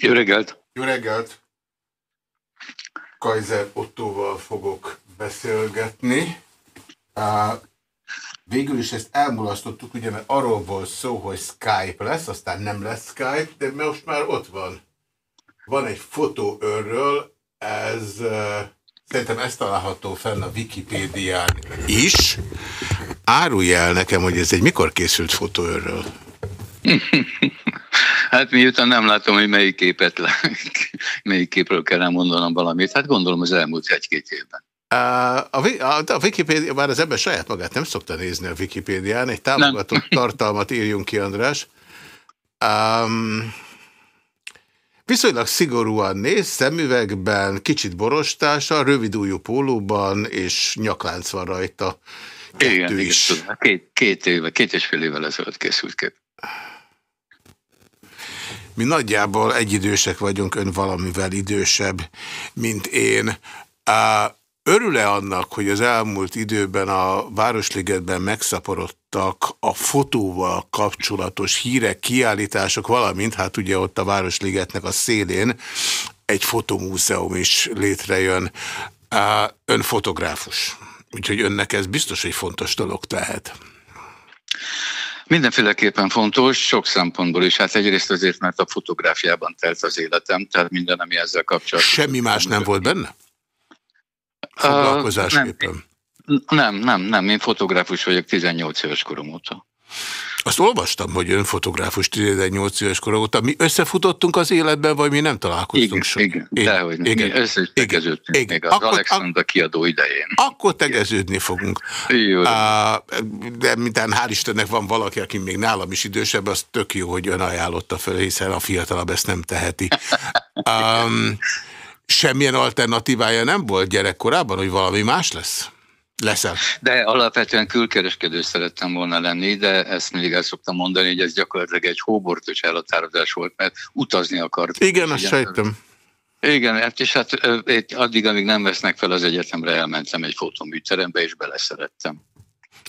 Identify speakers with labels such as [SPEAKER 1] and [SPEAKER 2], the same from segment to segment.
[SPEAKER 1] Jó reggelt!
[SPEAKER 2] Jó reggelt! Kaiser Ottóval fogok beszélgetni. Végül is ezt elmulasztottuk, ugye, mert arról volt szó, hogy Skype lesz, aztán nem lesz Skype, de most már ott van. Van egy fotó örről, ez szerintem ez található fenn a Wikipédián is. Árulj el nekem, hogy ez egy mikor készült fotó örről.
[SPEAKER 1] hát miután nem látom, hogy melyik képet, melyik képről kell elmondanom valamit, hát gondolom az elmúlt egy-két évben.
[SPEAKER 2] A, a, a Wikipédia, már az ember saját magát nem szokta nézni a Wikipédián, egy támogató nem. tartalmat írjunk ki, András. Um, viszonylag szigorúan néz, szemüvegben, kicsit borostása, rövidújú pólóban, és nyaklánc van rajta.
[SPEAKER 1] Kettő igen, is. igen, két, két éve, két és fél évvel ezelőtt készült kép.
[SPEAKER 2] Mi nagyjából egyidősek vagyunk, ön valamivel idősebb, mint én. Örül-e annak, hogy az elmúlt időben a Városligetben megszaporodtak a fotóval kapcsolatos hírek, kiállítások, valamint hát ugye ott a Városligetnek a szélén egy fotomúzeum is létrejön. Ön fotográfus, úgyhogy önnek ez biztos egy fontos dolog tehet.
[SPEAKER 1] Mindenféleképpen fontos, sok szempontból is. Hát egyrészt azért, mert a fotográfiában telt az életem, tehát minden, ami ezzel kapcsolatos.
[SPEAKER 2] Semmi más nem volt benne? Foglalkozásképpen?
[SPEAKER 1] Uh, nem, nem, nem, nem. Én fotográfus vagyok 18 éves korom óta.
[SPEAKER 2] Azt olvastam, hogy ön fotográfus 18 éves kor óta. Mi összefutottunk az életben, vagy mi nem találkoztunk
[SPEAKER 1] igen, sok? Igen, igen, dehogy igen, mi össze tegeződtünk igen, még az akkor, Alexander kiadó idején.
[SPEAKER 2] Akkor tegeződni fogunk. Jó. Uh, de mintán hál' Istennek van valaki, aki még nálam is idősebb, az tök jó, hogy ön ajánlotta fel, hiszen a fiatalabb ezt nem teheti. Um, semmilyen alternatívája nem volt gyerekkorában, hogy valami más lesz? Leszel.
[SPEAKER 1] De alapvetően külkereskedő szerettem volna lenni, de ezt mindig el szoktam mondani, hogy ez gyakorlatilag egy hóbortos elhatározás volt, mert utazni akart.
[SPEAKER 2] Igen, azt sejtem.
[SPEAKER 1] Igen, hát és hát addig, amíg nem vesznek fel az egyetemre, elmentem egy fotoműterembe, és beleszerettem.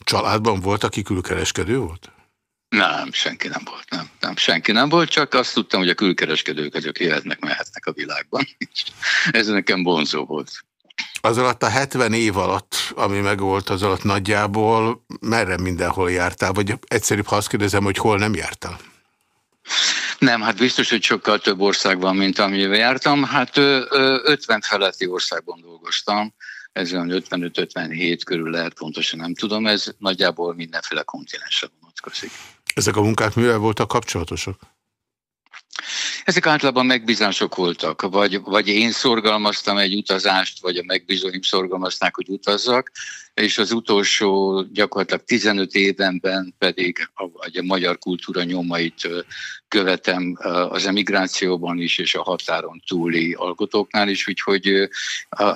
[SPEAKER 2] Családban volt, aki külkereskedő volt?
[SPEAKER 1] Nem, senki nem volt, nem, nem, senki nem volt, csak azt tudtam, hogy a külkereskedők azok jöhetnek, mehetnek a világban. Ez nekem vonzó volt.
[SPEAKER 2] Az alatt a 70 év alatt, ami megvolt az alatt nagyjából, merre mindenhol jártál? Vagy egyszerűbb, ha azt kérdezem, hogy hol nem jártál?
[SPEAKER 1] Nem, hát biztos, hogy sokkal több ország van, mint amivel jártam. Hát 50 feletti országban dolgoztam. Ez olyan 55-57 körül lehet, pontosan nem tudom. Ez nagyjából mindenféle kontinensre vonatkozik.
[SPEAKER 2] Ezek a munkák mivel voltak kapcsolatosak?
[SPEAKER 1] Ezek általában megbízások voltak, vagy, vagy én szorgalmaztam egy utazást, vagy a megbízóim szorgalmazták, hogy utazzak, és az utolsó gyakorlatilag 15 évenben pedig a, a magyar kultúra nyomait követem az emigrációban is, és a határon túli alkotóknál is, úgyhogy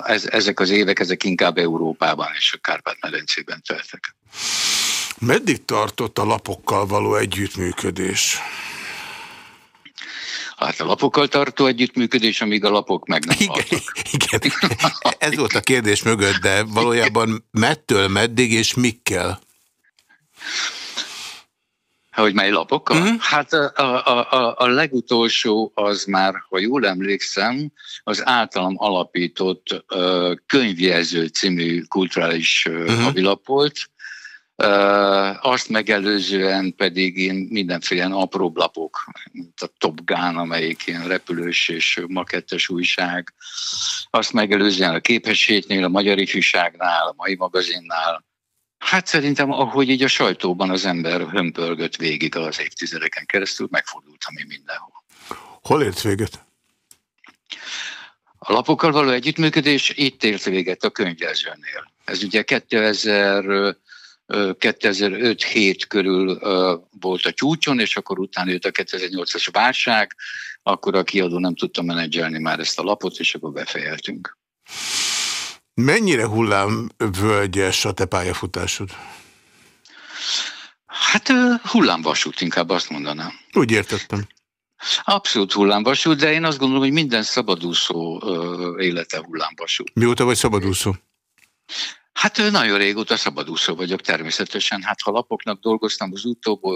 [SPEAKER 1] ez, ezek az évek, ezek inkább Európában és a Kárpát-medencében teltek.
[SPEAKER 2] Meddig tartott a lapokkal való együttműködés?
[SPEAKER 1] Hát a lapokkal tartó együttműködés, amíg a lapok meg nem
[SPEAKER 2] igen, igen, ez volt a kérdés mögött, de valójában mettől meddig és mikkel?
[SPEAKER 1] Hogy mely lapokkal? Mm. Hát a, a, a, a legutolsó az már, ha jól emlékszem, az általam alapított uh, könyvjelző című kulturális uh, mm. havilap volt, azt megelőzően pedig én mindenféle apróbb lapok, mint a Top Gun, amelyik ilyen repülős és makettes újság, azt megelőzően a képességnél, a Magyar Ifjúságnál, a Mai Magazinnál, Hát szerintem, ahogy így a sajtóban az ember hömpölgött végig az évtizedeken keresztül, megfordultam én mindenhol.
[SPEAKER 2] Hol ért véget?
[SPEAKER 1] A lapokkal való együttműködés itt ért véget a könyvjelzőnél. Ez ugye 2000 2005-7 körül volt a csúcson, és akkor utána jött a 2008-as válság, akkor a kiadó nem tudta menedzselni már ezt a lapot, és akkor befejeltünk.
[SPEAKER 2] Mennyire hullámvölgyes a te pályafutásod?
[SPEAKER 1] Hát hullámvasút, inkább azt mondanám.
[SPEAKER 2] Úgy értettem.
[SPEAKER 1] Abszolút hullámvasút, de én azt gondolom, hogy minden szabadúszó élete hullámvasút.
[SPEAKER 2] Mióta vagy szabadúszó?
[SPEAKER 1] Hát nagyon régóta szabadúszó vagyok természetesen. Hát ha lapoknak dolgoztam az utóbbi,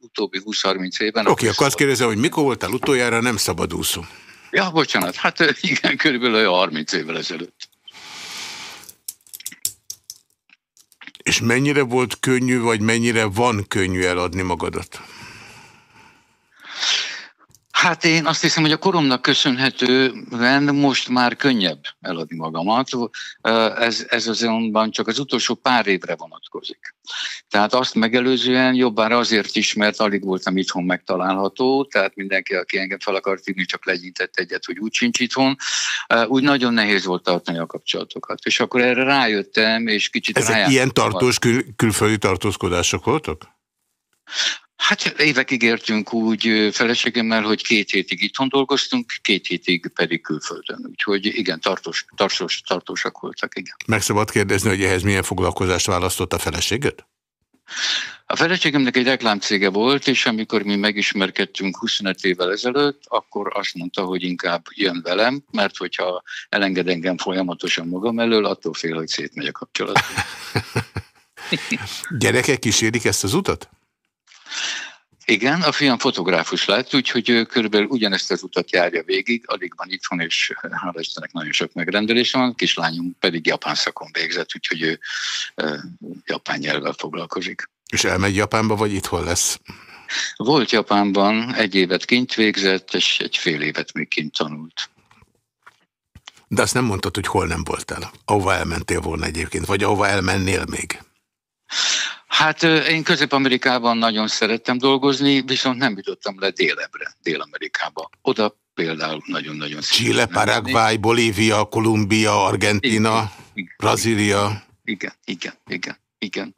[SPEAKER 1] utóbbi 20-30 évben...
[SPEAKER 2] Oké, okay, akkor azt kérdezem, hogy mikor voltál utoljára nem szabadúszó?
[SPEAKER 1] Ja, bocsánat, hát igen, körülbelül olyan 30 évvel ezelőtt.
[SPEAKER 2] És mennyire volt könnyű, vagy mennyire van könnyű eladni magadat?
[SPEAKER 1] Hát én azt hiszem, hogy a koromnak köszönhetően most már könnyebb eladni magamat. Ez, ez azonban csak az utolsó pár évre vonatkozik. Tehát azt megelőzően jobbára azért is, mert alig voltam itthon megtalálható, tehát mindenki, aki engem fel akart írni, csak legyintett egyet, hogy úgy sincs itthon. Úgy nagyon nehéz volt tartani a kapcsolatokat. És akkor erre rájöttem, és kicsit
[SPEAKER 2] Ezek ilyen tartós kül külföldi tartózkodások voltak?
[SPEAKER 1] Hát évekig értünk úgy feleségemmel, hogy két hétig itthon dolgoztunk, két hétig pedig külföldön. Úgyhogy igen, tartós, tartós, tartósak voltak, igen.
[SPEAKER 2] Meg szabad kérdezni, hogy ehhez milyen foglalkozást választott a feleséget?
[SPEAKER 1] A feleségemnek egy reklámcége volt, és amikor mi megismerkedtünk 25 évvel ezelőtt, akkor azt mondta, hogy inkább jön velem, mert hogyha elenged engem folyamatosan magam elől, attól fél, hogy szétmegy a kapcsolat.
[SPEAKER 2] Gyerekek kísérik ezt az utat?
[SPEAKER 1] Igen, a fiam fotográfus lett, úgyhogy körülbelül ugyanezt az utat járja végig, alig van itthon, és hála Istennek nagyon sok megrendelés van, kislányunk pedig japán szakon végzett, úgyhogy ő japán nyelvvel foglalkozik.
[SPEAKER 2] És elmegy Japánba, vagy itthon lesz?
[SPEAKER 1] Volt Japánban, egy évet kint végzett, és egy fél évet még kint tanult.
[SPEAKER 2] De azt nem mondtad, hogy hol nem voltál, ahova elmentél volna egyébként, vagy ahova elmennél még?
[SPEAKER 1] Hát én Közép-Amerikában nagyon szerettem dolgozni, viszont nem jutottam le délebre, Dél-Amerikába. Oda például nagyon-nagyon
[SPEAKER 2] Chile, Paraguay, Bolívia, Kolumbia, Argentina, igen, Brazília.
[SPEAKER 1] Igen, igen, igen. Igen.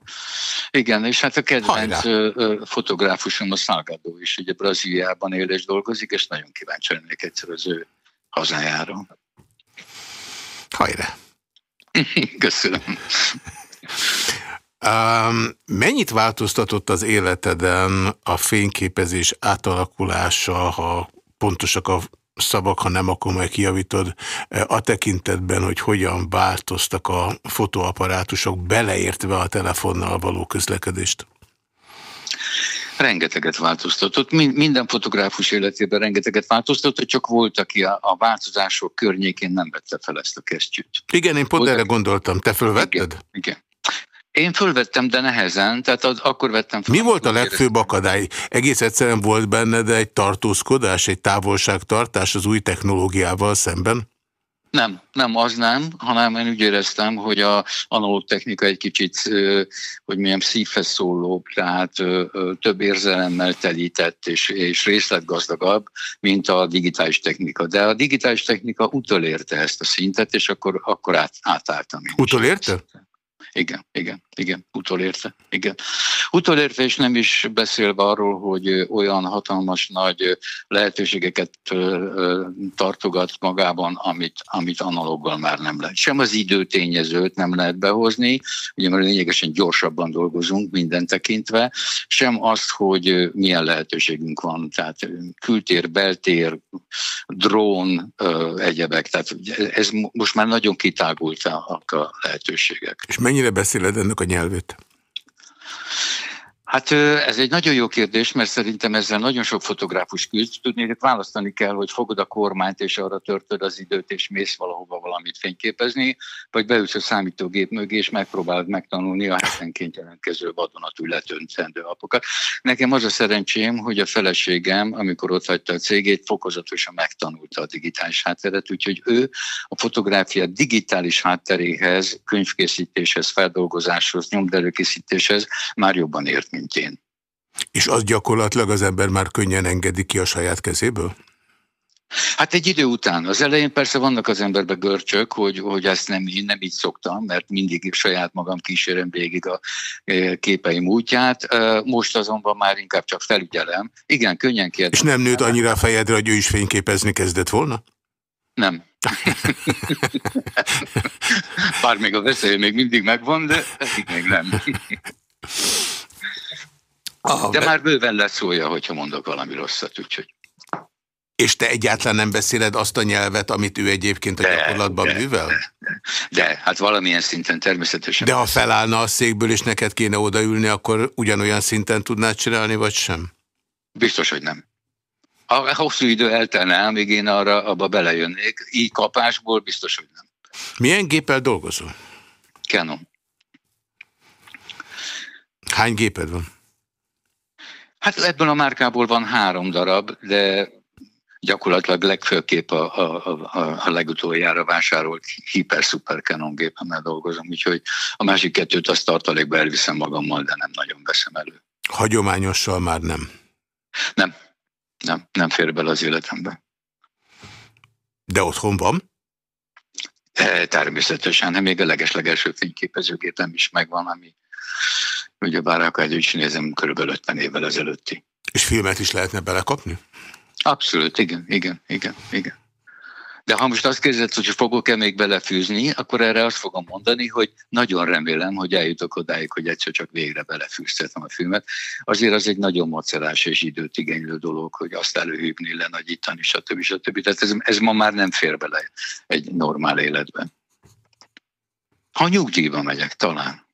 [SPEAKER 1] Igen, és hát a kedvenc Hajrá. fotográfusom a Salgado is, ugye Brazíliában él és dolgozik, és nagyon kíváncsi lennék egyszer az ő hazájára.
[SPEAKER 2] Hajrá!
[SPEAKER 1] Köszönöm.
[SPEAKER 2] Um, mennyit változtatott az életeden a fényképezés átalakulása, ha pontosak a szavak, ha nem, akkor majd kijavítod, e, a tekintetben, hogy hogyan változtak a fotóaparátusok, beleértve a telefonnal való közlekedést?
[SPEAKER 1] Rengeteget változtatott. Minden fotográfus életében rengeteget változtatott, csak volt, aki a, a változások környékén nem vette fel ezt a kesztyűt.
[SPEAKER 2] Igen, én pont volt, erre gondoltam. Te fölvetted?
[SPEAKER 1] Igen, igen. Én fölvettem, de nehezen, tehát az, akkor vettem fel.
[SPEAKER 2] Mi volt a legfőbb akadály? Egész egyszerűen volt benned egy tartózkodás, egy távolságtartás az új technológiával szemben?
[SPEAKER 1] Nem, nem, az nem, hanem én úgy éreztem, hogy a analóg technika egy kicsit, hogy milyen szívhez szólóbb, tehát több érzelemmel telített és, és részletgazdagabb, mint a digitális technika. De a digitális technika utolérte ezt a szintet, és akkor, akkor át, átálltam.
[SPEAKER 2] Utolérte?
[SPEAKER 1] Igen, igen, igen, utolérte, igen. Utolérte, és nem is beszélve arról, hogy olyan hatalmas nagy lehetőségeket tartogat magában, amit, amit analóggal már nem lehet. Sem az időtényezőt nem lehet behozni, ugye mert lényegesen gyorsabban dolgozunk minden tekintve, sem azt, hogy milyen lehetőségünk van, tehát kültér, beltér, drón, egyebek, tehát ez most már nagyon kitágultak a lehetőségek.
[SPEAKER 2] És mennyire beszéled ennek a põnev, et
[SPEAKER 1] Hát ez egy nagyon jó kérdés, mert szerintem ezzel nagyon sok fotográfus küzd. Tudni, hogy választani kell, hogy fogod a kormányt, és arra törtöd az időt, és mész valahova valamit fényképezni, vagy beülsz a számítógép mögé, és megpróbálod megtanulni a hetenként jelentkező vadonatúj letöntendő apokat. Nekem az a szerencsém, hogy a feleségem, amikor ott hagyta a cégét, fokozatosan megtanulta a digitális hátteret, úgyhogy ő a fotográfia digitális hátteréhez, könyvkészítéshez, feldolgozáshoz, nyomdelőkészítéshez már jobban ért, mint én.
[SPEAKER 2] És az gyakorlatilag az ember már könnyen engedi ki a saját kezéből?
[SPEAKER 1] Hát egy idő után. Az elején persze vannak az emberbe görcsök, hogy, hogy ezt nem, nem így szoktam, mert mindig saját magam kísérem végig a e, képeim útját. E, most azonban már inkább csak felügyelem. Igen, könnyen kérdem.
[SPEAKER 2] És nem nőtt annyira a fejedre, hogy ő is fényképezni kezdett volna?
[SPEAKER 1] Nem. Bár még a veszély még mindig megvan, de eddig még nem. Ah, De már bőven lesz szója, hogyha mondok valami rosszat, úgyhogy.
[SPEAKER 2] És te egyáltalán nem beszéled azt a nyelvet, amit ő egyébként a de, gyakorlatban de, művel? De,
[SPEAKER 1] de, de, hát valamilyen szinten természetesen.
[SPEAKER 2] De ha felállna a székből, és neked kéne odaülni, akkor ugyanolyan szinten tudnád csinálni, vagy sem?
[SPEAKER 1] Biztos, hogy nem. A hosszú idő eltelne el, még én arra abba belejönnék. Így kapásból biztos, hogy nem.
[SPEAKER 2] Milyen géppel dolgozol?
[SPEAKER 1] Canon.
[SPEAKER 2] Hány géped van?
[SPEAKER 1] Hát ebből a márkából van három darab, de gyakorlatilag legfőképp a, a, a, a legutoljára vásárolt hiper-szuper Canon gépemmel dolgozom, úgyhogy a másik kettőt azt tartalékba elviszem magammal, de nem nagyon veszem elő.
[SPEAKER 2] Hagyományossal már nem?
[SPEAKER 1] Nem, nem, nem fér bele az életembe.
[SPEAKER 2] De otthon van?
[SPEAKER 1] E, természetesen, még a legeslegelső fényképezőgépem is megvan, ami ugye bár akkor is nézem, körülbelül 50 évvel ezelőtti.
[SPEAKER 2] És filmet is lehetne belekapni?
[SPEAKER 1] Abszolút, igen, igen, igen, igen. De ha most azt kérdezed, hogy fogok-e még belefűzni, akkor erre azt fogom mondani, hogy nagyon remélem, hogy eljutok odáig, hogy egyszer csak végre belefűztetem a filmet. Azért az egy nagyon macerás és időt igénylő dolog, hogy azt előhívni, lenagyítani, stb. stb. Tehát ez, ez ma már nem fér bele egy normál életben. Ha nyugdíjba megyek, talán.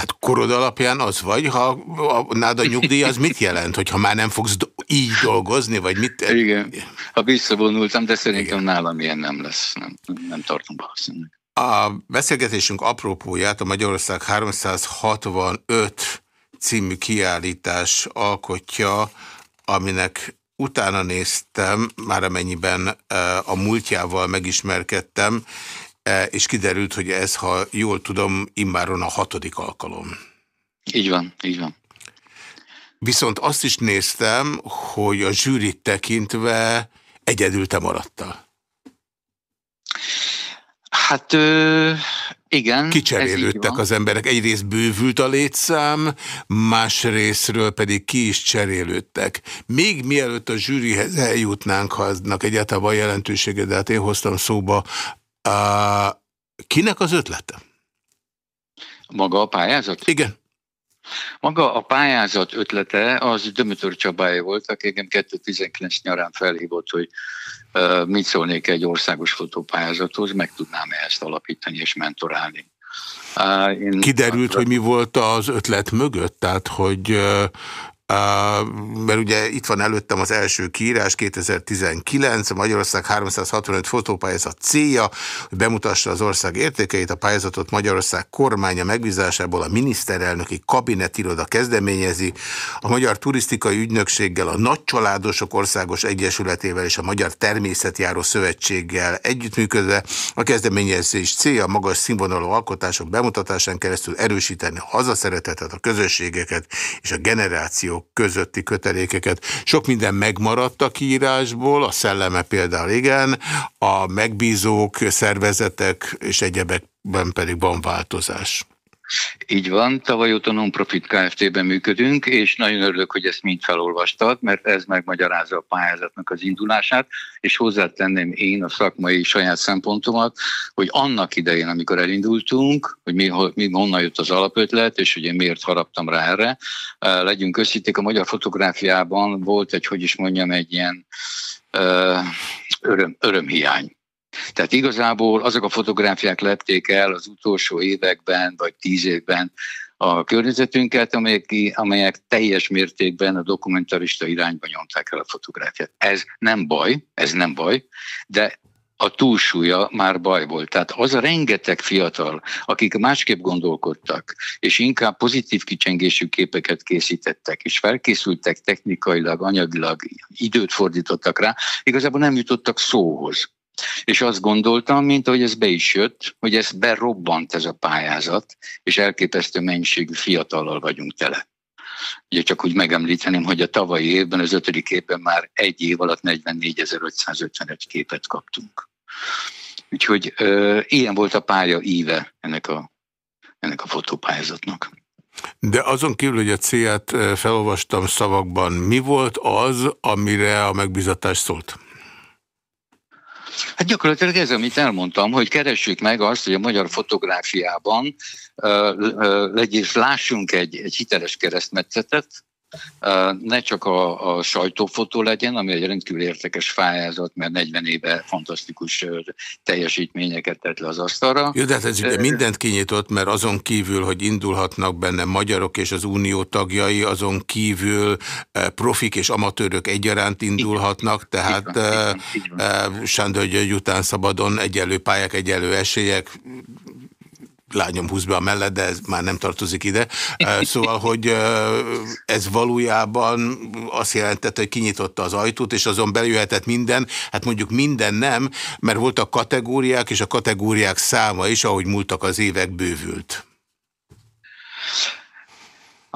[SPEAKER 2] Hát korod alapján az vagy, ha a, nád a nyugdíj az mit jelent, hogyha már nem fogsz do így dolgozni, vagy mit?
[SPEAKER 1] Igen, ha visszavonultam, de szerintem Igen. nálam ilyen nem lesz, nem, nem tartom valószínűleg.
[SPEAKER 2] A beszélgetésünk apropóját a Magyarország 365 című kiállítás alkotja, aminek utána néztem, már amennyiben a múltjával megismerkedtem, és kiderült, hogy ez, ha jól tudom, immáron a hatodik alkalom.
[SPEAKER 1] Így van, így van.
[SPEAKER 2] Viszont azt is néztem, hogy a zsűrit tekintve egyedül te maradtál.
[SPEAKER 1] Hát ö, igen.
[SPEAKER 2] Kicserélődtek az emberek. Egyrészt bővült a létszám, másrésztről pedig ki is cserélődtek. Még mielőtt a zsűrihez eljutnánk, ha aznak egyáltalán van jelentősége, de hát én hoztam szóba Uh, kinek az ötlete?
[SPEAKER 1] Maga a pályázat?
[SPEAKER 2] Igen.
[SPEAKER 1] Maga a pályázat ötlete az Dömötör Csabája volt, aki engem 2019 nyarán felhívott, hogy uh, mit szólnék egy országos fotópályázathoz, meg tudnám -e ezt alapítani és mentorálni.
[SPEAKER 2] Uh, én Kiderült, hogy mi volt az ötlet mögött? Tehát, hogy uh, mert ugye itt van előttem az első kiírás, 2019, a Magyarország 365 fotópályázat célja, hogy bemutassa az ország értékeit, a pályázatot Magyarország kormánya megbízásából a miniszterelnöki kabinetiroda kezdeményezi, a Magyar Turisztikai Ügynökséggel, a Nagycsaládosok Országos Egyesületével és a Magyar Természetjáró Szövetséggel együttműködve. A kezdeményezés célja magas színvonalú alkotások bemutatásán keresztül erősíteni a hazaszeretetet, a közösségeket és a generáció közötti kötelékeket. Sok minden megmaradt a kiírásból, a szelleme például igen, a megbízók, szervezetek és egyebekben pedig van változás.
[SPEAKER 1] Így van, tavaly óta non-profit Kft-ben működünk, és nagyon örülök, hogy ezt mind felolvastad, mert ez megmagyarázza a pályázatnak az indulását, és hozzátenném én a szakmai saját szempontomat, hogy annak idején, amikor elindultunk, hogy mi, mi honnan jött az alapötlet, és hogy én miért haraptam rá erre, legyünk összíték, a magyar fotográfiában volt egy, hogy is mondjam, egy ilyen öröm, örömhiány tehát igazából azok a fotográfiák lepték el az utolsó években, vagy tíz évben a környezetünket, amelyek, amelyek teljes mértékben a dokumentarista irányba nyomták el a fotográfiát. Ez nem baj, ez nem baj, de a túlsúlya már baj volt. Tehát az a rengeteg fiatal, akik másképp gondolkodtak, és inkább pozitív kicsengésű képeket készítettek, és felkészültek technikailag, anyagilag, időt fordítottak rá, igazából nem jutottak szóhoz. És azt gondoltam, mint ahogy ez be is jött, hogy ez berobbant ez a pályázat, és elképesztő mennyiségű fiatallal vagyunk tele. Ugye csak úgy megemlíteném, hogy a tavalyi évben, az ötödik évben már egy év alatt 44.551 képet kaptunk. Úgyhogy ö, ilyen volt a pálya íve ennek a, ennek a fotópályázatnak.
[SPEAKER 2] De azon kívül, hogy a célját felolvastam szavakban, mi volt az, amire a megbizatás szólt?
[SPEAKER 1] Hát gyakorlatilag ez, amit elmondtam, hogy keressük meg azt, hogy a magyar fotográfiában uh, uh, legyés, lássunk egy, egy hiteles keresztmetszetet, ne csak a, a sajtófotó legyen, ami egy rendkívül értekes fájázat, mert 40 éve fantasztikus teljesítményeket tett le az asztalra.
[SPEAKER 2] Jó, de hát ez mindent kinyitott, mert azon kívül, hogy indulhatnak benne magyarok és az unió tagjai, azon kívül profik és amatőrök egyaránt indulhatnak, tehát Sándor György után szabadon egyelő pályák, egyelő esélyek, lányom húz be a mellett, de ez már nem tartozik ide. Szóval, hogy ez valójában azt jelentette, hogy kinyitotta az ajtót, és azon beljöhetett minden, hát mondjuk minden nem, mert voltak kategóriák, és a kategóriák száma is, ahogy múltak az évek, bővült.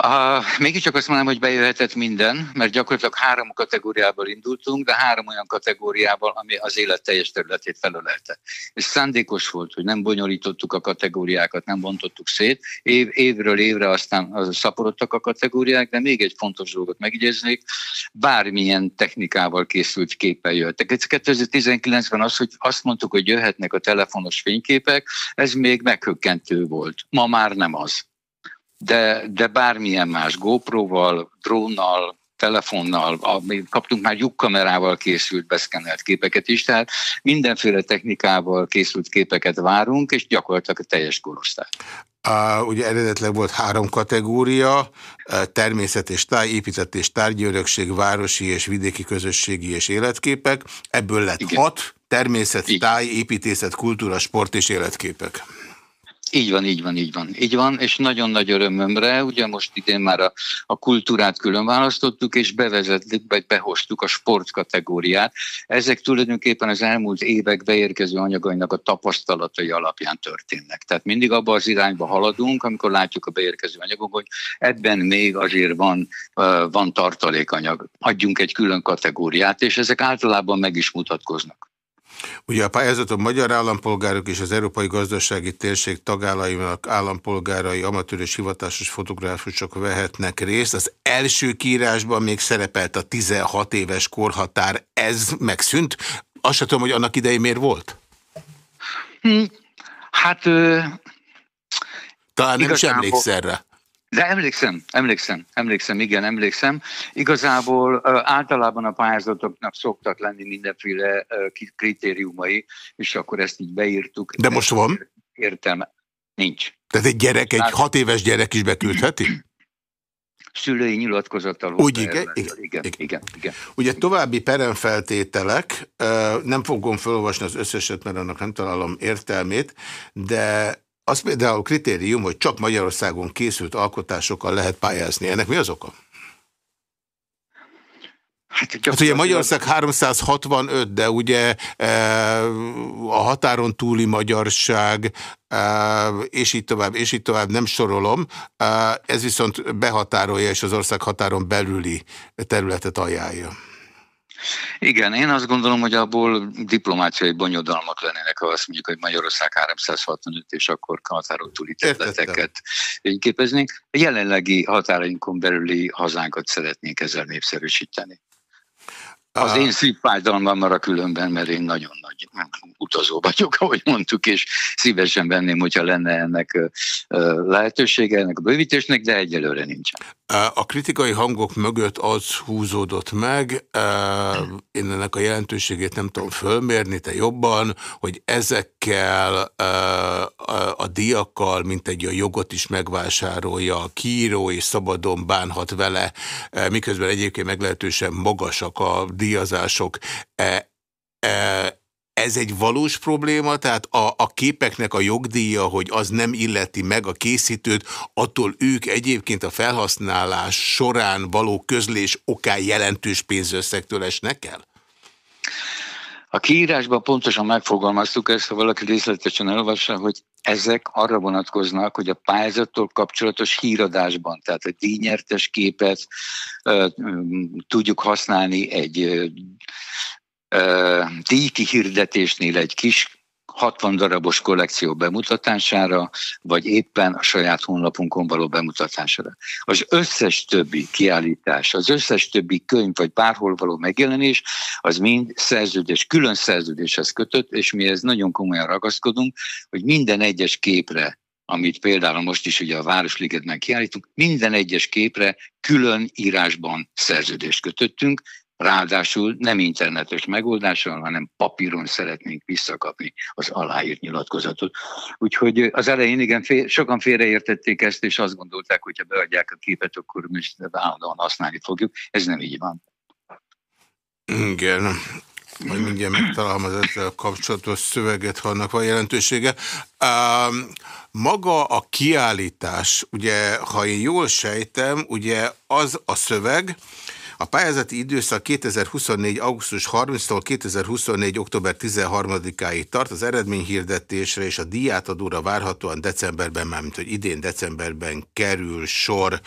[SPEAKER 1] Uh, mégiscsak azt mondom, hogy bejöhetett minden, mert gyakorlatilag három kategóriából indultunk, de három olyan kategóriából, ami az élet teljes területét felölelte. És szándékos volt, hogy nem bonyolítottuk a kategóriákat, nem bontottuk szét. Év, évről évre aztán az szaporodtak a kategóriák, de még egy fontos dolgot megjegyeznék, bármilyen technikával készült képpel jöttek. Ez 2019-ben az, hogy azt mondtuk, hogy jöhetnek a telefonos fényképek, ez még meghökkentő volt. Ma már nem az de, de bármilyen más GoPro-val, drónnal, telefonnal, kaptunk már lyukkamerával készült beszkennelt képeket is, tehát mindenféle technikával készült képeket várunk, és gyakorlatilag a teljes korosztály.
[SPEAKER 2] Uh, ugye eredetileg volt három kategória, természet és táj, épített és tárgyörökség, városi és vidéki közösségi és életképek. Ebből lett Igen. hat, természet, Igen. táj, építészet, kultúra, sport és életképek.
[SPEAKER 1] Így van, így van, így van. Így van, és nagyon nagy örömömre, ugye most idén már a, a kultúrát külön választottuk, és bevezettük, vagy behoztuk a sport kategóriát. Ezek tulajdonképpen az elmúlt évek beérkező anyagainak a tapasztalatai alapján történnek. Tehát mindig abba az irányba haladunk, amikor látjuk a beérkező anyagok, hogy ebben még azért van, van tartalékanyag. Adjunk egy külön kategóriát, és ezek általában meg is mutatkoznak.
[SPEAKER 2] Ugye a pályázaton magyar állampolgárok és az Európai Gazdasági Térség tagállainak állampolgárai, amatőr és hivatásos fotográfusok vehetnek részt. Az első kiírásban még szerepelt a 16 éves korhatár. Ez megszűnt? Azt sem tudom, hogy annak idején miért volt?
[SPEAKER 1] Hm, hát... Ö...
[SPEAKER 2] Talán nem is emlékszel erre.
[SPEAKER 1] De emlékszem, emlékszem, emlékszem, igen, emlékszem. Igazából általában a pályázatoknak szoktak lenni mindenféle kritériumai, és akkor ezt így beírtuk.
[SPEAKER 2] De most van?
[SPEAKER 1] Értelme. Nincs.
[SPEAKER 2] Tehát egy gyerek, egy hat éves gyerek is beküldheti?
[SPEAKER 1] Szülői nyilatkozattal.
[SPEAKER 2] Úgy, igen, igen, igen, igen, igen. Ugye további peremfeltételek, nem fogom felolvasni az összeset, mert annak nem találom értelmét, de az például kritérium, hogy csak Magyarországon készült alkotásokkal lehet pályázni. Ennek mi az oka? Hát, hát ugye Magyarország 365, de ugye e, a határon túli magyarság, e, és így tovább, és így tovább nem sorolom, e, ez viszont behatárolja, és az ország határon belüli területet ajánlja.
[SPEAKER 1] Igen, én azt gondolom, hogy abból diplomáciai bonyodalmak lennének, ha azt mondjuk, hogy Magyarország 365, és akkor határon túli területeket fényképeznénk. A jelenlegi határainkon belüli hazánkat szeretnénk ezzel népszerűsíteni. Az én szívfájdalmam a különben, mert én nagyon nagy utazó vagyok, ahogy mondtuk, és szívesen venném, hogyha lenne ennek lehetősége, ennek a bővítésnek, de egyelőre nincsen.
[SPEAKER 2] A kritikai hangok mögött az húzódott meg, én ennek a jelentőségét nem tudom fölmérni, te jobban, hogy ezekkel a diakkal, mint egy a jogot is megvásárolja a kiíró, és szabadon bánhat vele, miközben egyébként meglehetősen magasak a díjazások. Ez egy valós probléma, tehát a, a képeknek a jogdíja, hogy az nem illeti meg a készítőt, attól ők egyébként a felhasználás során való közlés okán jelentős pénzösszegtől esnek el?
[SPEAKER 1] A kiírásban pontosan megfogalmaztuk ezt, ha valaki részletesen elolvassa, hogy ezek arra vonatkoznak, hogy a pályázattól kapcsolatos híradásban, tehát a díjnyertes képet uh, tudjuk használni egy díjkihirdetésnél egy kis 60 darabos kollekció bemutatására, vagy éppen a saját honlapunkon való bemutatására. Az összes többi kiállítás, az összes többi könyv, vagy bárhol való megjelenés, az mind szerződés, külön szerződéshez kötött, és mi ez nagyon komolyan ragaszkodunk, hogy minden egyes képre amit például most is ugye a Városligetben kiállítunk, minden egyes képre külön írásban szerződést kötöttünk, ráadásul nem internetes megoldással, hanem papíron szeretnénk visszakapni az aláírt nyilatkozatot. Úgyhogy az elején igen, fél, sokan félreértették ezt, és azt gondolták, hogy ha beadják a képet, akkor mi állandóan használni fogjuk. Ez nem így van.
[SPEAKER 2] Igen. Majd mindjárt megtalálom az ezzel kapcsolatos szöveget, ha annak van jelentősége. Um, maga a kiállítás, ugye, ha én jól sejtem, ugye az a szöveg, a pályázati időszak 2024. augusztus 30-tól 2024. október 13-áig tart, az eredményhirdetésre és a díjátadóra várhatóan decemberben, mármint hogy idén decemberben kerül sor.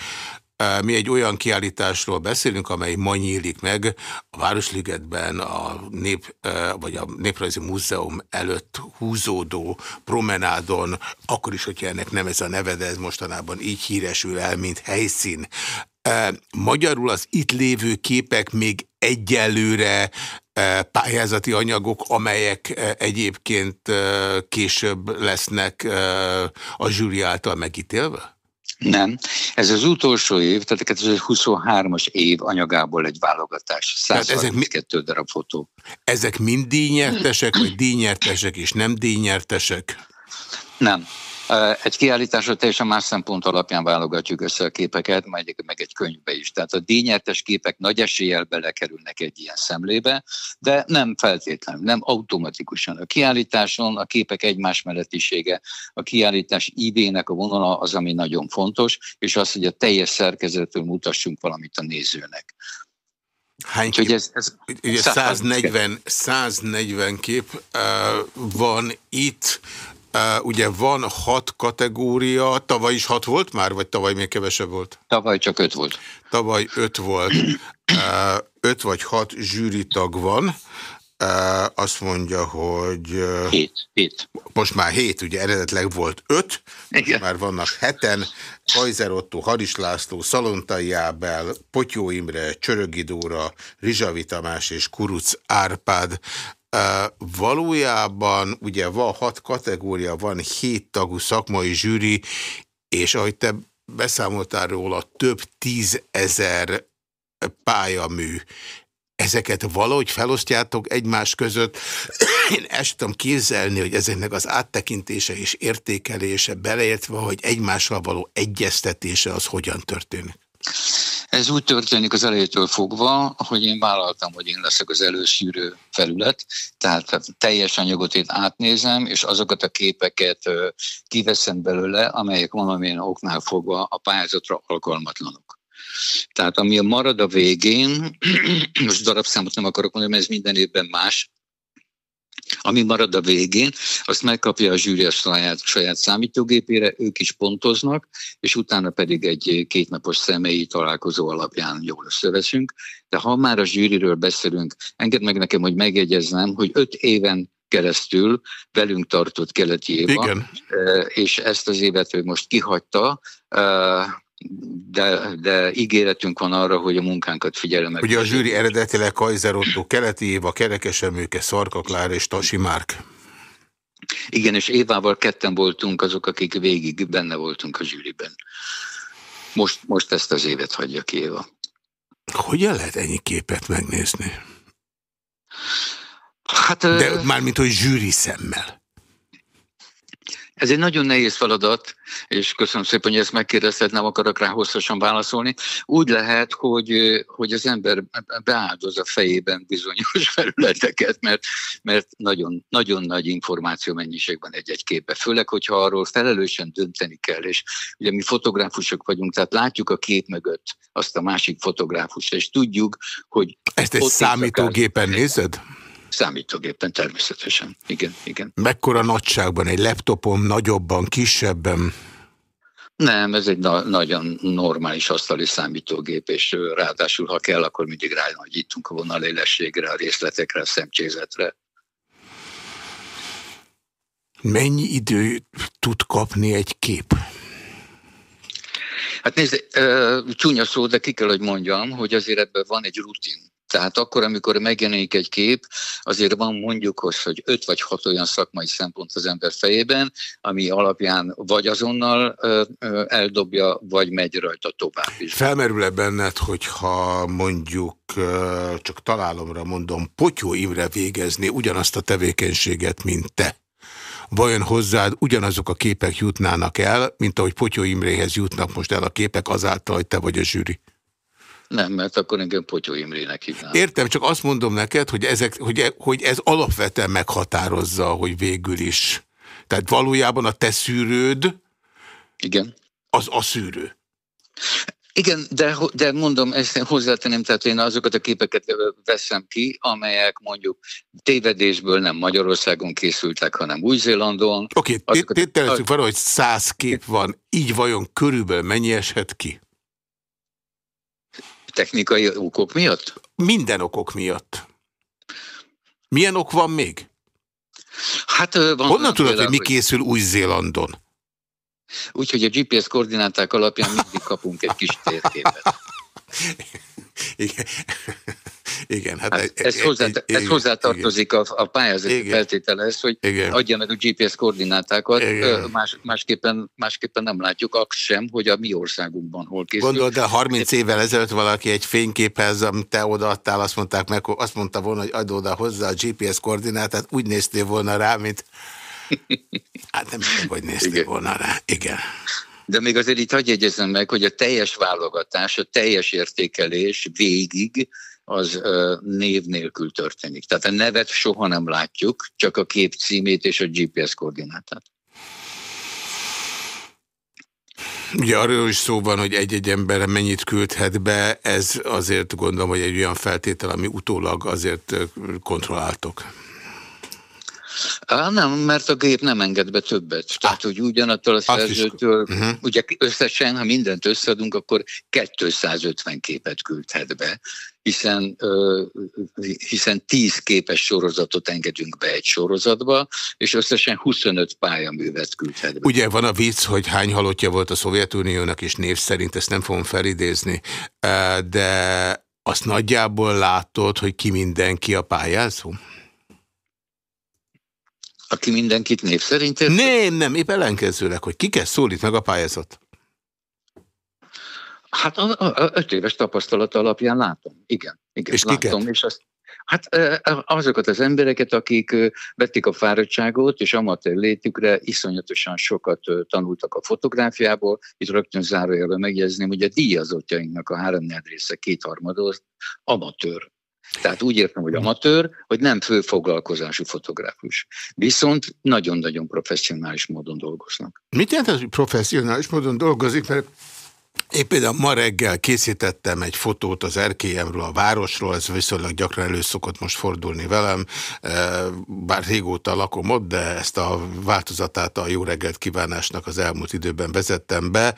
[SPEAKER 2] Mi egy olyan kiállításról beszélünk, amely ma nyílik meg a Városligetben, a Nép, vagy a Néprajzi Múzeum előtt húzódó promenádon, akkor is, hogyha ennek nem ez a neve, de ez mostanában így híresül el, mint helyszín. Magyarul az itt lévő képek még egyelőre pályázati anyagok, amelyek egyébként később lesznek a zsűri által megítélve?
[SPEAKER 1] Nem. Ez az utolsó év, tehát ez a 23-as év anyagából egy válogatás. 132 darab fotó.
[SPEAKER 2] Ezek mind díjnyertesek, vagy díjnyertesek és nem díjnyertesek?
[SPEAKER 1] Nem. Egy kiállításra teljesen más szempont alapján válogatjuk össze a képeket, majd meg egy könyvbe is. Tehát a díjnyertes képek nagy eséllyel belekerülnek egy ilyen szemlébe, de nem feltétlenül, nem automatikusan. A kiállításon a képek egymás mellettisége, a kiállítás idének a vonala az, ami nagyon fontos, és az, hogy a teljes szerkezetről mutassunk valamit a nézőnek.
[SPEAKER 2] Hány kép? Ez, ez Ugye 140, 140 kép uh, van itt, Uh, ugye van hat kategória, tavaly is hat volt már, vagy tavaly még kevesebb volt?
[SPEAKER 1] Tavaly csak öt volt.
[SPEAKER 2] Tavaly öt volt. Uh, öt vagy hat zsűritag van. Uh, azt mondja, hogy...
[SPEAKER 1] Hét, hét.
[SPEAKER 2] Most már hét, ugye eredetleg volt öt, Igen. már vannak heten. Kajzer Otto, Haris László, Szalontai Ábel, Potyó Imre, Csörögi Dóra, Rizsavi Tamás és Kuruc Árpád valójában ugye van hat kategória, van hét tagú szakmai zsűri, és ahogy te beszámoltál róla, több tízezer pályamű. Ezeket valahogy felosztjátok egymás között. Én ezt tudom képzelni, hogy ezeknek az áttekintése és értékelése beleértve, hogy egymással való egyeztetése az hogyan történik.
[SPEAKER 1] Ez úgy történik az elejétől fogva, hogy én vállaltam, hogy én leszek az előszűrő felület, tehát a teljes anyagot én átnézem, és azokat a képeket kiveszem belőle, amelyek valamilyen oknál fogva a pályázatra alkalmatlanok. Tehát ami marad a végén, most darabszámot nem akarok mondani, mert ez minden évben más, ami marad a végén, azt megkapja a zsűri a saját, saját számítógépére, ők is pontoznak, és utána pedig egy kétnapos személyi találkozó alapján jól összeveszünk. De ha már a zsűriről beszélünk, engedd meg nekem, hogy megjegyeznem, hogy öt éven keresztül velünk tartott Keleti Éva, Igen. és ezt az évet ő most kihagyta, de, de ígéretünk van arra, hogy a munkánkat figyelem.
[SPEAKER 2] Ugye a zsűri eredetileg Kajzer Otto, Keleti Éva, Kerekesemőke, Szarka Klár és Tasi Márk.
[SPEAKER 1] Igen, és Évával ketten voltunk azok, akik végig benne voltunk a zsűriben. Most, most ezt az évet hagyja ki Éva.
[SPEAKER 2] Hogyan lehet ennyi képet megnézni? Hát, De mármint, hogy zsűri szemmel.
[SPEAKER 1] Ez egy nagyon nehéz feladat, és köszönöm szépen, hogy ezt megkérdezted, nem akarok rá hosszasan válaszolni. Úgy lehet, hogy, hogy az ember beáldoz a fejében bizonyos felületeket, mert, mert nagyon, nagyon nagy információ mennyiség van egy-egy képbe. Főleg, hogyha arról felelősen dönteni kell, és ugye mi fotográfusok vagyunk, tehát látjuk a kép mögött azt a másik fotográfust, és tudjuk, hogy...
[SPEAKER 2] Ezt egy számítógépen nézed?
[SPEAKER 1] Számítógépen természetesen, igen, igen.
[SPEAKER 2] Mekkora nagyságban? Egy laptopon, nagyobban, kisebben?
[SPEAKER 1] Nem, ez egy na nagyon normális asztali számítógép, és ráadásul, ha kell, akkor mindig ránagyítunk a vonalélességre, a részletekre, a szemcsézetre.
[SPEAKER 2] Mennyi idő tud kapni egy kép?
[SPEAKER 1] Hát nézd, csúnya szó, de ki kell, hogy mondjam, hogy azért ebben van egy rutin. Tehát akkor, amikor megjelenik egy kép, azért van mondjuk, hogy öt vagy hat olyan szakmai szempont az ember fejében, ami alapján vagy azonnal eldobja, vagy megy rajta tovább is.
[SPEAKER 2] Felmerül-e benned, hogyha mondjuk, csak találomra mondom, Potyó Imre végezni ugyanazt a tevékenységet, mint te? vajon hozzád ugyanazok a képek jutnának el, mint ahogy Potyó Imréhez jutnak most el a képek azáltal, hogy te vagy a zsűri?
[SPEAKER 1] Nem, mert akkor engem Potyó Imrének hívnám.
[SPEAKER 2] Értem, csak azt mondom neked, hogy, ezek, hogy, hogy ez alapvetően meghatározza, hogy végül is. Tehát valójában a te szűrőd
[SPEAKER 1] Igen.
[SPEAKER 2] az a szűrő.
[SPEAKER 1] Igen, de, de mondom, ezt hozzátenném, tehát én azokat a képeket veszem ki, amelyek mondjuk tévedésből nem Magyarországon készültek, hanem Új-Zélandon.
[SPEAKER 2] Oké, okay, tételezzük valahogy száz kép van, így vajon körülbelül mennyi eshet ki?
[SPEAKER 1] Technikai okok miatt?
[SPEAKER 2] Minden okok miatt. Milyen ok van még?
[SPEAKER 1] Hát van
[SPEAKER 2] Honnan tudod, hogy mi készül Új-Zélandon?
[SPEAKER 1] Úgyhogy a GPS koordináták alapján mindig kapunk egy kis térképet.
[SPEAKER 2] Igen. Igen, hát,
[SPEAKER 1] hát egy, ez, hozzá, egy, ez hozzátartozik a, a pályázati feltételhez, hogy igen. adja meg a GPS koordinátákat, Más, másképpen, másképpen nem látjuk azt sem, hogy a mi országunkban hol készül.
[SPEAKER 2] Gondolod, de 30 évvel ezelőtt valaki egy fényképhez, amit te odaadtál, azt mondták meg, azt mondta volna, hogy adod oda hozzá a GPS koordinátát, úgy néztél volna rá, mint Hát nem tudom, hogy néztél Igen. volna rá. Igen.
[SPEAKER 1] De még azért itt hagyj meg, hogy a teljes válogatás, a teljes értékelés végig az név nélkül történik. Tehát a nevet soha nem látjuk, csak a kép címét és a GPS koordinátát.
[SPEAKER 2] Ugye arról is szó van, hogy egy-egy ember mennyit küldhet be, ez azért gondolom, hogy egy olyan feltétel, ami utólag azért kontrolláltok.
[SPEAKER 1] Á, nem, mert a gép nem enged be többet. Tehát, hogy ugyanattól a szerzőtől, uh -huh. ugye összesen, ha mindent összeadunk, akkor 250 képet küldhet be, hiszen, uh, hiszen 10 képes sorozatot engedünk be egy sorozatba, és összesen 25 pályaművet küldhet be.
[SPEAKER 2] Ugye van a vicc, hogy hány halottja volt a Szovjetuniónak, és név szerint ezt nem fogom felidézni, de azt nagyjából látod, hogy ki mindenki a pályázó?
[SPEAKER 1] Aki mindenkit név szerint
[SPEAKER 2] érte? Nem, nem, épp ellenkezőleg, hogy kiket szólít meg a pályázat.
[SPEAKER 1] Hát a, a, a öt éves tapasztalat alapján látom, igen. igen
[SPEAKER 2] és
[SPEAKER 1] látom,
[SPEAKER 2] kiket?
[SPEAKER 1] És azt, Hát azokat az embereket, akik vették a fáradtságot, és amatőr létükre iszonyatosan sokat tanultak a fotográfiából. Itt rögtön zárójelben megjegyezném, hogy a díjazottjainknak a három része kétharmados amatőr tehát úgy értem, hogy amatőr, hogy nem főfoglalkozású fotográfus. Viszont nagyon-nagyon professzionális módon dolgoznak.
[SPEAKER 2] Mit jelent ez, hogy professzionális módon dolgozik? Mert én például ma reggel készítettem egy fotót az erkélyemről, a városról, ez viszonylag gyakran elő szokott most fordulni velem, bár régóta lakom ott, de ezt a változatát a jó reggelt kívánásnak az elmúlt időben vezettem be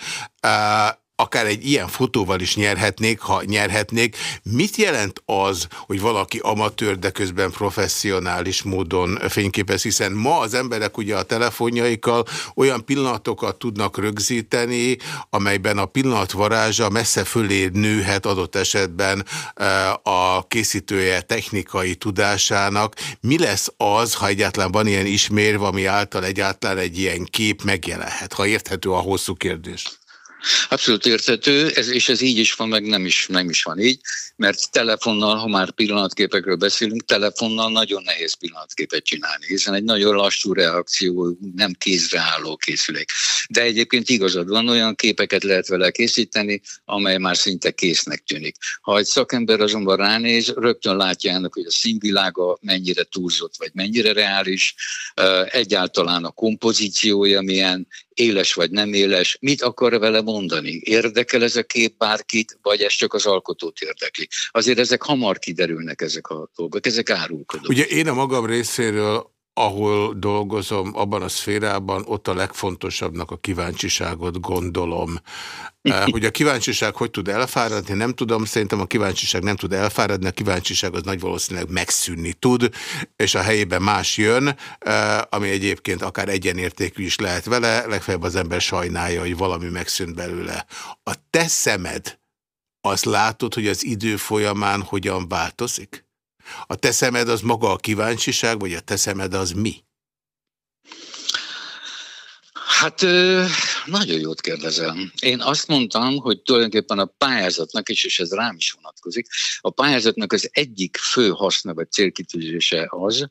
[SPEAKER 2] akár egy ilyen fotóval is nyerhetnék, ha nyerhetnék. Mit jelent az, hogy valaki amatőr, de közben professzionális módon fényképez, hiszen ma az emberek ugye a telefonjaikkal olyan pillanatokat tudnak rögzíteni, amelyben a pillanat varázsa messze fölé nőhet adott esetben eh, a készítője technikai tudásának. Mi lesz az, ha egyáltalán van ilyen ismérve, ami által egyáltalán egy ilyen kép megjelenhet, ha érthető a hosszú kérdés?
[SPEAKER 1] Abszolút érthető, ez, és ez így is van, meg nem is, nem is van így, mert telefonnal, ha már pillanatképekről beszélünk, telefonnal nagyon nehéz pillanatképet csinálni, hiszen egy nagyon lassú reakció, nem kézre álló készülék. De egyébként igazad van, olyan képeket lehet vele készíteni, amely már szinte késznek tűnik. Ha egy szakember azonban ránéz, rögtön látja ennek, hogy a színvilága mennyire túlzott, vagy mennyire reális, egyáltalán a kompozíciója milyen, éles vagy nem éles, mit akar vele mondani? Érdekel ez a kép bárkit, vagy ez csak az alkotót érdekli? Azért ezek hamar kiderülnek ezek a dolgok, ezek árulkodók.
[SPEAKER 2] Ugye én a magam részéről ahol dolgozom, abban a szférában, ott a legfontosabbnak a kíváncsiságot gondolom. Eh, hogy a kíváncsiság hogy tud elfáradni, nem tudom, szerintem a kíváncsiság nem tud elfáradni, a kíváncsiság az nagy valószínűleg megszűnni tud, és a helyében más jön, eh, ami egyébként akár egyenértékű is lehet vele, legfeljebb az ember sajnálja, hogy valami megszűnt belőle. A te szemed azt látod, hogy az idő folyamán hogyan változik? A te szemed az maga a kíváncsiság, vagy a te szemed az mi?
[SPEAKER 1] Hát nagyon jót kérdezem. Én azt mondtam, hogy tulajdonképpen a pályázatnak, és, és ez rám is vonatkozik, a pályázatnak az egyik fő haszna vagy célkitűzése az,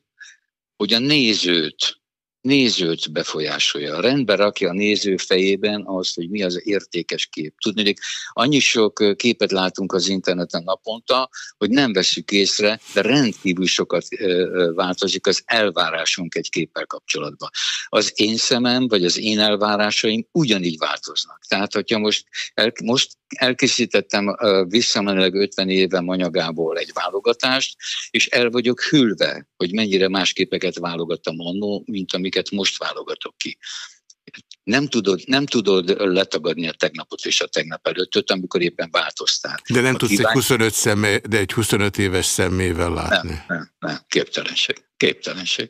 [SPEAKER 1] hogy a nézőt nézőt befolyásolja. Rendbe rakja a néző fejében azt, hogy mi az értékes kép. Tudni, annyi sok képet látunk az interneten naponta, hogy nem veszük észre, de rendkívül sokat változik az elvárásunk egy képpel kapcsolatban. Az én szemem, vagy az én elvárásaim ugyanígy változnak. Tehát, hogyha most, el, most elkészítettem visszamenőleg 50 éve anyagából egy válogatást, és el vagyok hűlve, hogy mennyire más képeket válogattam annó, mint amiket most válogatok ki. Nem tudod, nem tudod letagadni a tegnapot és a tegnap előttöt, amikor éppen változtál.
[SPEAKER 2] De nem a tudsz kíván... egy 25, személy, de egy 25 éves szemével látni.
[SPEAKER 1] Nem, nem, nem. képtelenség. Képtelenség.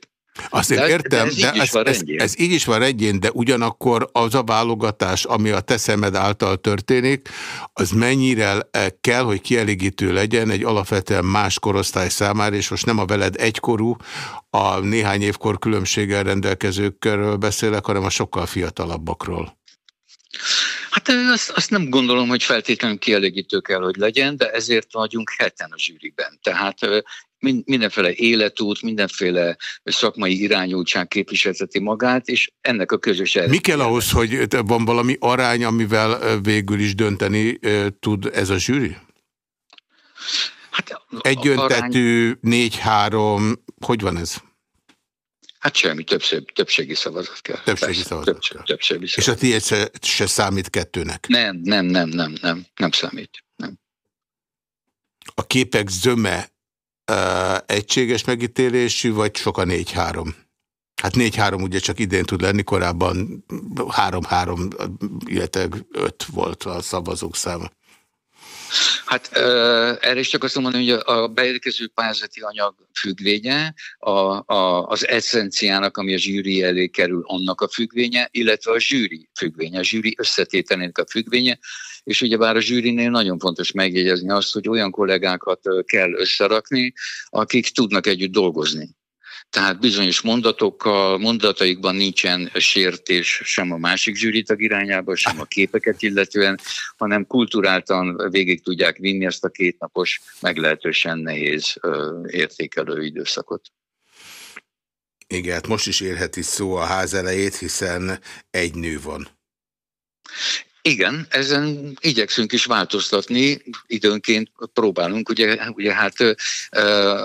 [SPEAKER 2] Azt én értem, de, ez, de ez, ez, ez így is van rendjén, de ugyanakkor az a válogatás, ami a te szemed által történik, az mennyire eh, kell, hogy kielégítő legyen egy alapvetően más korosztály számára, és most nem a veled egykorú, a néhány évkor különbséggel rendelkezőkről beszélek, hanem a sokkal fiatalabbakról.
[SPEAKER 1] Hát azt, azt nem gondolom, hogy feltétlenül kielégítő kell, hogy legyen, de ezért vagyunk heten a zsűriben. Tehát mindenféle életút, mindenféle szakmai irányultság képviselteti magát, és ennek a közös
[SPEAKER 2] Mi kell ahhoz, hogy van valami arány, amivel végül is dönteni tud ez a zsűri? Hát Egyöntetű, négy-három, hogy van ez?
[SPEAKER 1] Hát semmi, többség, többségi szavazat kell.
[SPEAKER 2] Többségi Persze, szavazat többség, kell.
[SPEAKER 1] Többségi
[SPEAKER 2] szavazat. És a tiéd se, se számít kettőnek?
[SPEAKER 1] Nem, nem, nem, nem, nem, nem számít. Nem.
[SPEAKER 2] A képek zöme uh, egységes megítélésű, vagy sok a négy-három? Hát négy-három ugye csak idén tud lenni, korábban három-három, illetve öt volt a szavazók száma.
[SPEAKER 1] Hát erre is csak azt mondani, hogy a beérkező pályázati anyag függvénye, a, a, az eszenciának, ami a zsűri elé kerül, annak a függvénye, illetve a zsűri függvénye, a zsűri összetételének a függvénye, és ugyebár a zsűrinél nagyon fontos megjegyezni azt, hogy olyan kollégákat kell összerakni, akik tudnak együtt dolgozni tehát bizonyos mondatokkal, mondataikban nincsen sértés sem a másik zsűritag irányába, sem a képeket illetően, hanem kulturáltan végig tudják vinni ezt a kétnapos, meglehetősen nehéz értékelő időszakot.
[SPEAKER 2] Igen, hát most is érheti szó a ház elejét, hiszen egy nő van.
[SPEAKER 1] Igen, ezen igyekszünk is változtatni, időnként próbálunk, ugye, ugye hát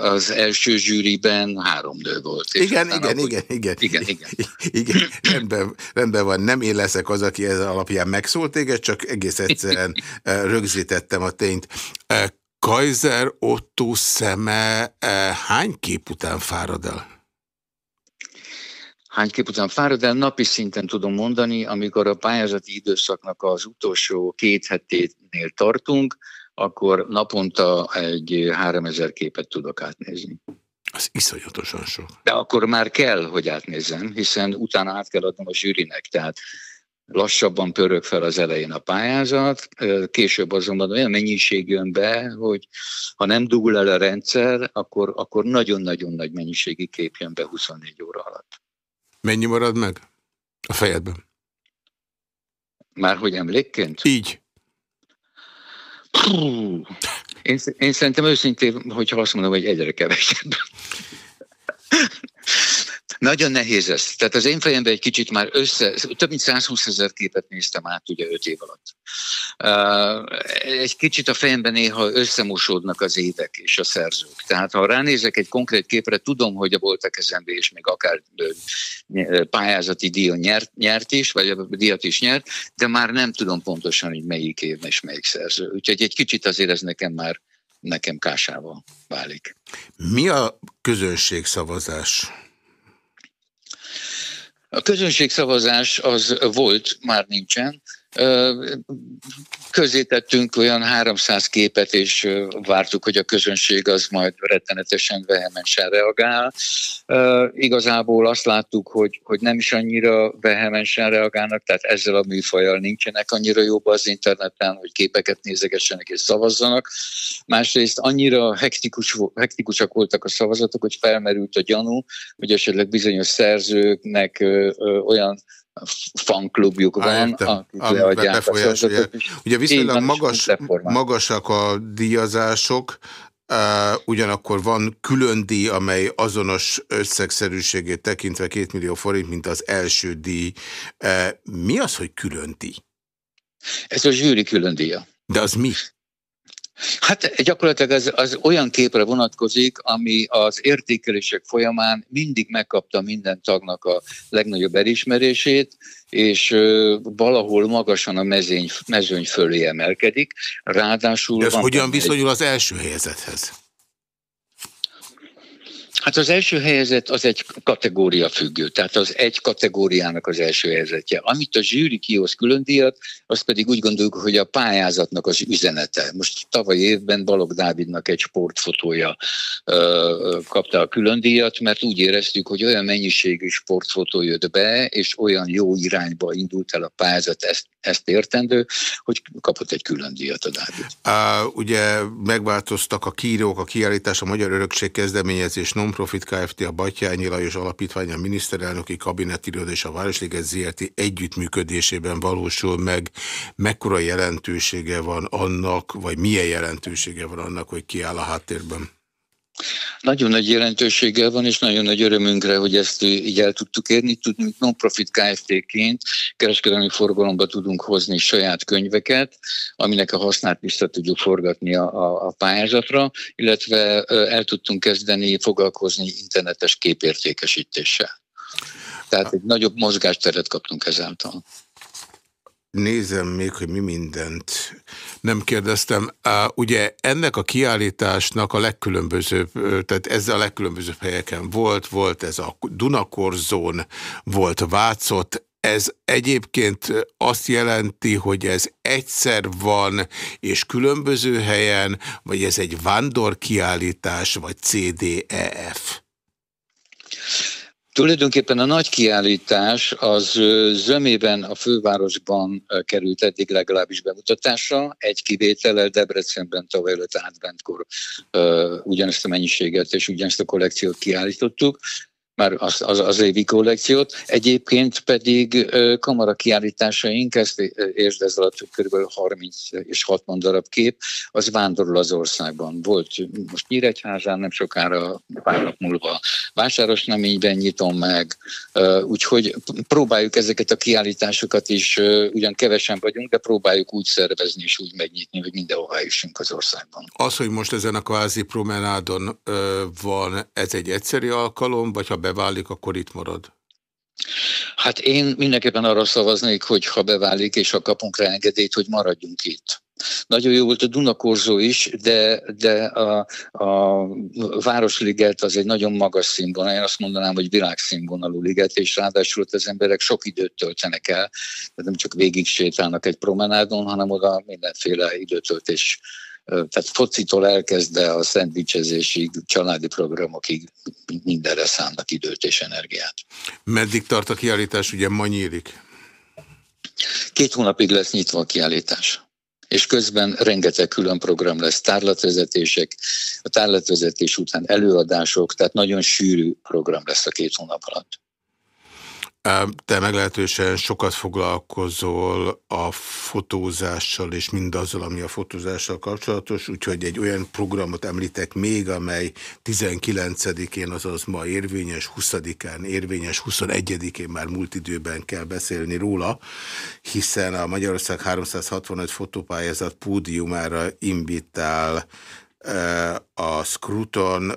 [SPEAKER 1] az első zsűriben három nő volt.
[SPEAKER 2] Igen, igen, igen, igen, igen, igen, igen. igen rendben, rendben van, nem én leszek az, aki ez alapján megszólt téged, csak egész egyszerűen rögzítettem a tényt. Kaiser Otto szeme hány kép után fárad el?
[SPEAKER 1] Hány kép után fárad, de napi szinten tudom mondani, amikor a pályázati időszaknak az utolsó két heténél tartunk, akkor naponta egy 3000 képet tudok átnézni.
[SPEAKER 2] Az iszonyatosan sok.
[SPEAKER 1] De akkor már kell, hogy átnézzem, hiszen utána át kell adnom a zsűrinek, tehát lassabban pörög fel az elején a pályázat, később azonban olyan mennyiség jön be, hogy ha nem dugul el a rendszer, akkor, akkor nagyon-nagyon nagy mennyiségi kép jön be 24 óra alatt.
[SPEAKER 2] Mennyi marad meg a fejedben?
[SPEAKER 1] Már hogy emlékként?
[SPEAKER 2] Így.
[SPEAKER 1] én, én szerintem őszintén, hogyha azt mondom, hogy egyre kevesebb. Nagyon nehéz ez. Tehát az én fejemben egy kicsit már össze, több mint 120 ezer képet néztem át ugye 5 év alatt. Egy kicsit a fejemben néha összemosódnak az évek és a szerzők. Tehát ha ránézek egy konkrét képre, tudom, hogy a voltak kezembe és még akár pályázati díjon nyert, nyert is, vagy a díjat is nyert, de már nem tudom pontosan, hogy melyik év és melyik szerző. Úgyhogy egy kicsit azért ez nekem már nekem kásával válik.
[SPEAKER 2] Mi a közönségszavazás?
[SPEAKER 1] A közönségszavazás az volt, már nincsen, Közé olyan 300 képet, és vártuk, hogy a közönség az majd rettenetesen vehemensen reagál. Igazából azt láttuk, hogy, hogy nem is annyira vehemensen reagálnak, tehát ezzel a műfajjal nincsenek annyira jobb az interneten, hogy képeket nézegessenek és szavazzanak. Másrészt annyira hektikus, hektikusak voltak a szavazatok, hogy felmerült a gyanú, hogy esetleg bizonyos szerzőknek olyan fanklubjuk van,
[SPEAKER 2] akik leadják a Ugye viszonylag magas, magasak a díjazások, Uh, ugyanakkor van külön díj, amely azonos összegszerűségét tekintve 2 millió forint, mint az első díj. Uh, mi az, hogy külön díj?
[SPEAKER 1] Ez a zsűri külön díja.
[SPEAKER 2] De az mi?
[SPEAKER 1] Hát gyakorlatilag az, az olyan képre vonatkozik, ami az értékelések folyamán mindig megkapta minden tagnak a legnagyobb elismerését, és valahol magasan a mezőny, mezőny fölé emelkedik. Ráadásul...
[SPEAKER 2] De ez hogyan viszonyul az első helyezethez?
[SPEAKER 1] Hát az első helyzet az egy kategória függő, tehát az egy kategóriának az első helyzetje. Amit a zsűri kihoz külön díjat, az pedig úgy gondoljuk, hogy a pályázatnak az üzenete. Most tavaly évben Balog Dávidnak egy sportfotója ö, kapta a külön díjat, mert úgy éreztük, hogy olyan mennyiségű sportfotó jött be, és olyan jó irányba indult el a pályázat, ezt, ezt értendő, hogy kapott egy külön díjat a Dávid.
[SPEAKER 2] Uh, ugye megváltoztak a kírók, a kiállítás, a Magyar Örökség kezdeményezés non Profit Kft. a Batyányi Lajos Alapítvány, a miniszterelnöki kabinetiroda és a Városliget ZRT együttműködésében valósul meg. Mekkora jelentősége van annak, vagy milyen jelentősége van annak, hogy kiáll a háttérben?
[SPEAKER 1] Nagyon nagy jelentőséggel van, és nagyon nagy örömünkre, hogy ezt így el tudtuk érni. Tudunk non-profit Kft-ként kereskedelmi forgalomba tudunk hozni saját könyveket, aminek a hasznát vissza tudjuk forgatni a, a, a pályázatra, illetve el tudtunk kezdeni foglalkozni internetes képértékesítéssel. Tehát egy nagyobb mozgásteret kaptunk ezáltal.
[SPEAKER 2] Nézem még, hogy mi mindent nem kérdeztem. Ugye ennek a kiállításnak a legkülönbözőbb, tehát ez a legkülönbözőbb helyeken volt, volt ez a Dunakorzón, volt Vácot, ez egyébként azt jelenti, hogy ez egyszer van, és különböző helyen, vagy ez egy vándorkiállítás, vagy CDEF?
[SPEAKER 1] Tulajdonképpen a nagy kiállítás az zömében a fővárosban került eddig legalábbis bemutatásra, egy kivétellel Debrecenben tavaly előtt átbentkor ugyanezt a mennyiséget és ugyanezt a kollekciót kiállítottuk már az, az, az évi kollekciót. Egyébként pedig kamara kiállításaink, ezt értsd ez alatt kb. 30 és 60 darab kép, az vándorol az országban. Volt most Nyíregyházán, nem sokára pár nap múlva Vásáros Neményben nyitom meg, úgyhogy próbáljuk ezeket a kiállításokat is, ugyan kevesen vagyunk, de próbáljuk úgy szervezni és úgy megnyitni, hogy mindenhol jussunk az országban.
[SPEAKER 2] Az, hogy most ezen a kvázi promenádon van, ez egy egyszeri alkalom, vagy ha beválik, akkor itt marad?
[SPEAKER 1] Hát én mindenképpen arra szavaznék, hogy ha beválik, és ha kapunk rá engedélyt, hogy maradjunk itt. Nagyon jó volt a Dunakorzó is, de, de a, a Városliget az egy nagyon magas színvonal, én azt mondanám, hogy világszínvonalú liget, és ráadásul az emberek sok időt töltenek el, tehát nem csak végig sétálnak egy promenádon, hanem oda mindenféle időtöltés tehát focitól elkezdve a szendvicsezésig, családi programokig mindenre szánnak időt és energiát.
[SPEAKER 2] Meddig tart a kiállítás, ugye ma nyílik?
[SPEAKER 1] Két hónapig lesz nyitva a kiállítás és közben rengeteg külön program lesz, tárlatvezetések, a tárlatvezetés után előadások, tehát nagyon sűrű program lesz a két hónap alatt.
[SPEAKER 2] Te meglehetősen sokat foglalkozol a fotózással és mindazzal, ami a fotózással kapcsolatos, úgyhogy egy olyan programot említek még, amely 19-én, azaz ma érvényes, 20-án érvényes, 21-én már múlt időben kell beszélni róla, hiszen a Magyarország 365 fotópályázat pódiumára invitál a Scruton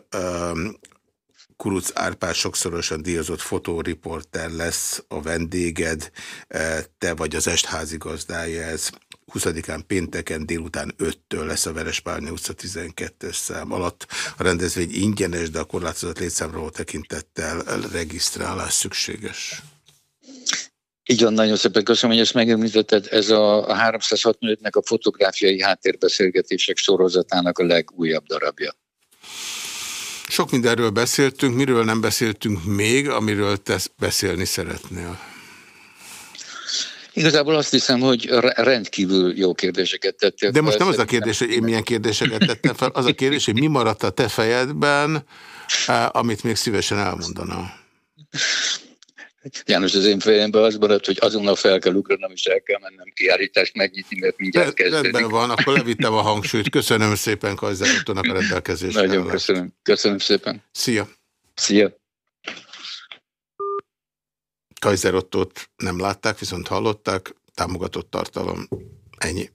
[SPEAKER 2] Kuruc Árpád sokszorosan díjazott fotóriporter lesz a vendéged, e, te vagy az estházigazdája ez. 20-án pénteken délután 5-től lesz a Verespálni utca 12 szám alatt. A rendezvény ingyenes, de a korlátozott létszámról tekintettel regisztrálás szükséges.
[SPEAKER 1] Így van, nagyon szépen köszönöm, hogy ezt megemlítetted. Ez a 365-nek a fotográfiai háttérbeszélgetések sorozatának a legújabb darabja.
[SPEAKER 2] Sok mindenről beszéltünk, miről nem beszéltünk még, amiről te beszélni szeretnél?
[SPEAKER 1] Igazából azt hiszem, hogy rendkívül jó kérdéseket tettél.
[SPEAKER 2] De most nem az a kérdés, hogy én milyen kérdéseket tettem fel, az a kérdés, hogy mi maradt a te fejedben, eh, amit még szívesen elmondanám.
[SPEAKER 1] János, az én fejemben az maradt, hogy azonnal fel kell ugranom, és el kell mennem kiállítást megnyitni, mert mindjárt kezdődik.
[SPEAKER 2] Rendben van, akkor levittem a hangsúlyt. Köszönöm szépen Kajzer Ottónak a rendelkezésre.
[SPEAKER 1] Nagyon köszönöm. Köszönöm szépen.
[SPEAKER 2] Szia.
[SPEAKER 1] Szia.
[SPEAKER 2] Kajzer Ottót nem látták, viszont hallották. Támogatott tartalom. Ennyi.